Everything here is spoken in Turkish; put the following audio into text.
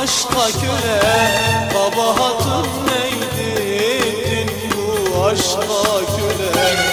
aşka köle Kabahatın neydi? Ettin bu aşka köle.